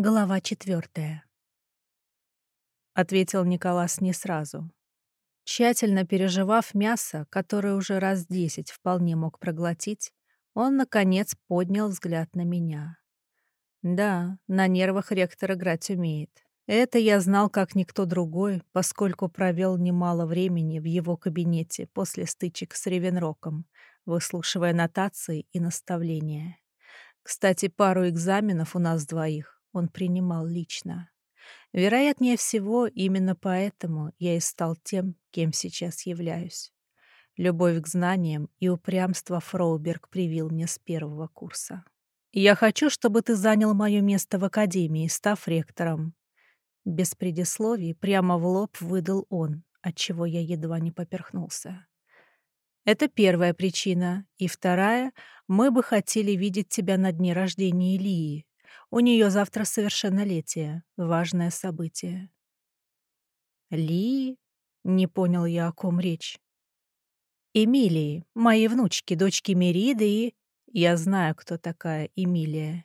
Глава четвертая. Ответил Николас не сразу. Тщательно переживав мясо, которое уже раз десять вполне мог проглотить, он, наконец, поднял взгляд на меня. Да, на нервах ректор играть умеет. Это я знал как никто другой, поскольку провел немало времени в его кабинете после стычек с Ревенроком, выслушивая нотации и наставления. Кстати, пару экзаменов у нас двоих он принимал лично. Вероятнее всего, именно поэтому я и стал тем, кем сейчас являюсь. Любовь к знаниям и упрямство Фроуберг привил мне с первого курса. «Я хочу, чтобы ты занял мое место в академии, став ректором». Без предисловий прямо в лоб выдал он, отчего я едва не поперхнулся. Это первая причина. И вторая — мы бы хотели видеть тебя на дне рождения Илии. У нее завтра совершеннолетие, важное событие. Ли? Не понял я, о ком речь. Эмилии, моей внучки, дочки Мериды и... Я знаю, кто такая Эмилия.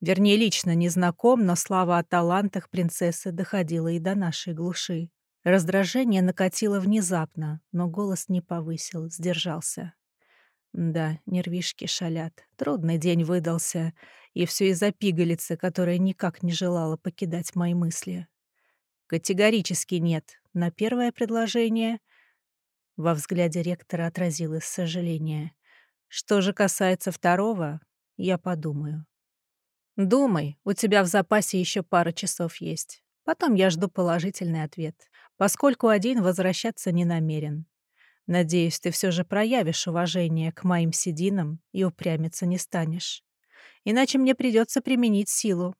Вернее, лично не знаком, но слава о талантах принцессы доходила и до нашей глуши. Раздражение накатило внезапно, но голос не повысил, сдержался. Да, нервишки шалят. Трудный день выдался, и все из-за пигалицы, которая никак не желала покидать мои мысли. Категорически нет. На первое предложение во взгляде ректора отразилось сожаление. Что же касается второго, я подумаю. Думай, у тебя в запасе еще пара часов есть. Потом я жду положительный ответ, поскольку один возвращаться не намерен. Надеюсь, ты все же проявишь уважение к моим сединам и упрямиться не станешь. Иначе мне придется применить силу.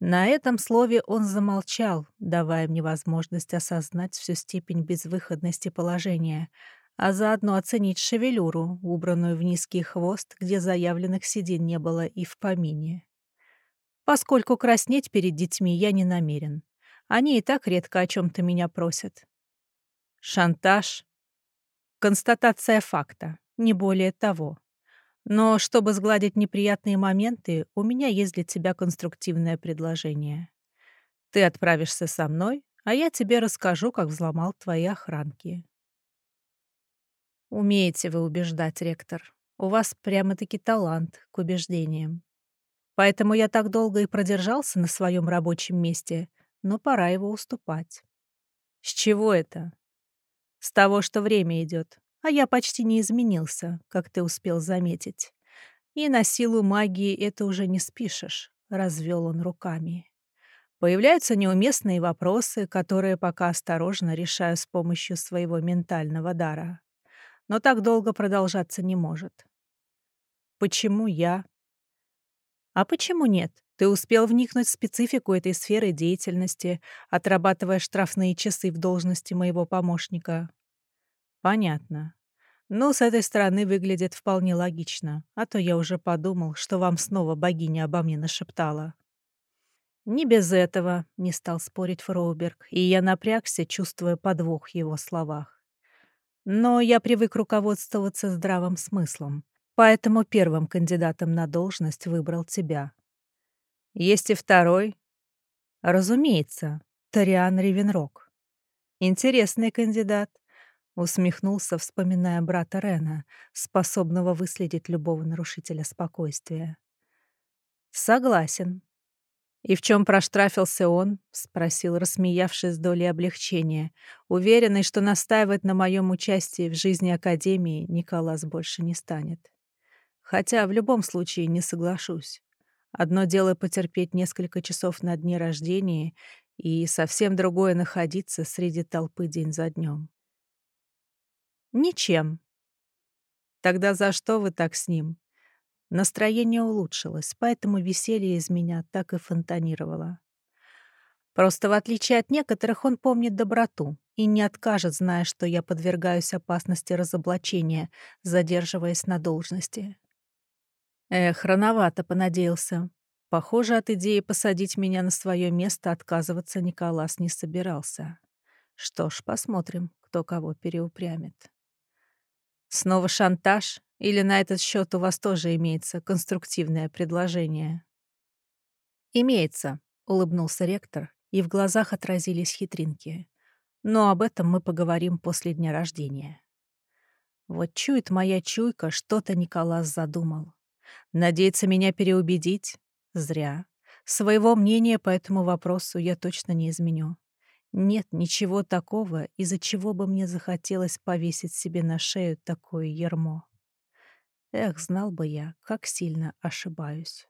На этом слове он замолчал, давая мне возможность осознать всю степень безвыходности положения, а заодно оценить шевелюру, убранную в низкий хвост, где заявленных седин не было и в помине. Поскольку краснеть перед детьми я не намерен. Они и так редко о чем то меня просят. Шантаж Констатация факта, не более того. Но чтобы сгладить неприятные моменты, у меня есть для тебя конструктивное предложение. Ты отправишься со мной, а я тебе расскажу, как взломал твои охранки. Умеете вы убеждать, ректор. У вас прямо-таки талант к убеждениям. Поэтому я так долго и продержался на своем рабочем месте, но пора его уступать. С чего это? С того, что время идет, а я почти не изменился, как ты успел заметить. И на силу магии это уже не спишешь, развел он руками. Появляются неуместные вопросы, которые пока осторожно решаю с помощью своего ментального дара. Но так долго продолжаться не может. Почему я? А почему нет? Ты успел вникнуть в специфику этой сферы деятельности, отрабатывая штрафные часы в должности моего помощника. Понятно. Ну, с этой стороны выглядит вполне логично, а то я уже подумал, что вам снова богиня обо мне нашептала. Не без этого, не стал спорить Фроуберг, и я напрягся, чувствуя подвох в его словах. Но я привык руководствоваться здравым смыслом, поэтому первым кандидатом на должность выбрал тебя. Есть и второй. Разумеется, Ториан Ривенрок. Интересный кандидат. Усмехнулся, вспоминая брата Рена, способного выследить любого нарушителя спокойствия. «Согласен». «И в чем проштрафился он?» — спросил, рассмеявшись с долей облегчения, уверенный, что настаивать на моем участии в жизни Академии Николас больше не станет. Хотя в любом случае не соглашусь. Одно дело потерпеть несколько часов на дне рождения, и совсем другое — находиться среди толпы день за днем. Ничем. Тогда за что вы так с ним? Настроение улучшилось, поэтому веселье из меня так и фонтанировало. Просто в отличие от некоторых он помнит доброту и не откажет, зная, что я подвергаюсь опасности разоблачения, задерживаясь на должности. Эх, рановато понадеялся. Похоже, от идеи посадить меня на свое место отказываться Николас не собирался. Что ж, посмотрим, кто кого переупрямит. Снова шантаж? Или на этот счет у вас тоже имеется конструктивное предложение? Имеется. улыбнулся ректор, и в глазах отразились хитринки. Но об этом мы поговорим после дня рождения. Вот чует моя чуйка, что-то Николас задумал. Надеется меня переубедить? Зря. Своего мнения по этому вопросу я точно не изменю. Нет ничего такого, из-за чего бы мне захотелось повесить себе на шею такое ермо. Эх, знал бы я, как сильно ошибаюсь.